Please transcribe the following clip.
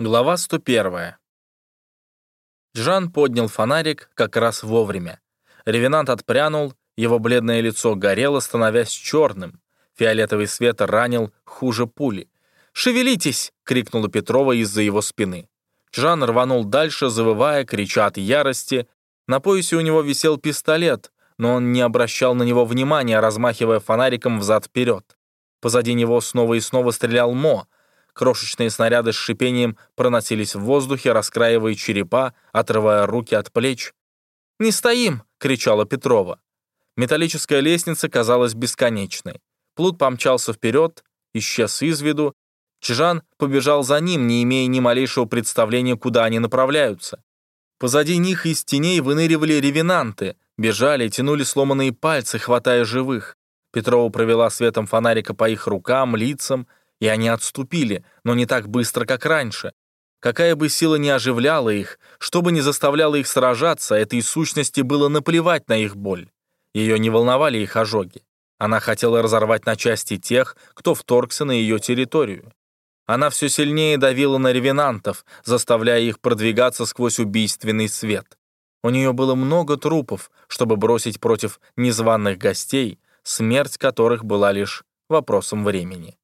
Глава 101. Жан поднял фонарик как раз вовремя. Ревенант отпрянул, его бледное лицо горело, становясь черным. Фиолетовый свет ранил хуже пули. «Шевелитесь!» — крикнула Петрова из-за его спины. Жан рванул дальше, завывая, крича от ярости. На поясе у него висел пистолет, но он не обращал на него внимания, размахивая фонариком взад-вперед. Позади него снова и снова стрелял Мо — Крошечные снаряды с шипением проносились в воздухе, раскраивая черепа, отрывая руки от плеч. «Не стоим!» — кричала Петрова. Металлическая лестница казалась бесконечной. Плут помчался вперед, исчез из виду. Чжан побежал за ним, не имея ни малейшего представления, куда они направляются. Позади них из теней выныривали ревенанты, бежали, тянули сломанные пальцы, хватая живых. Петрова провела светом фонарика по их рукам, лицам, и они отступили, но не так быстро, как раньше. Какая бы сила ни оживляла их, что бы ни заставляло их сражаться, этой сущности было наплевать на их боль. Ее не волновали их ожоги. Она хотела разорвать на части тех, кто вторгся на ее территорию. Она все сильнее давила на ревенантов, заставляя их продвигаться сквозь убийственный свет. У нее было много трупов, чтобы бросить против незваных гостей, смерть которых была лишь вопросом времени.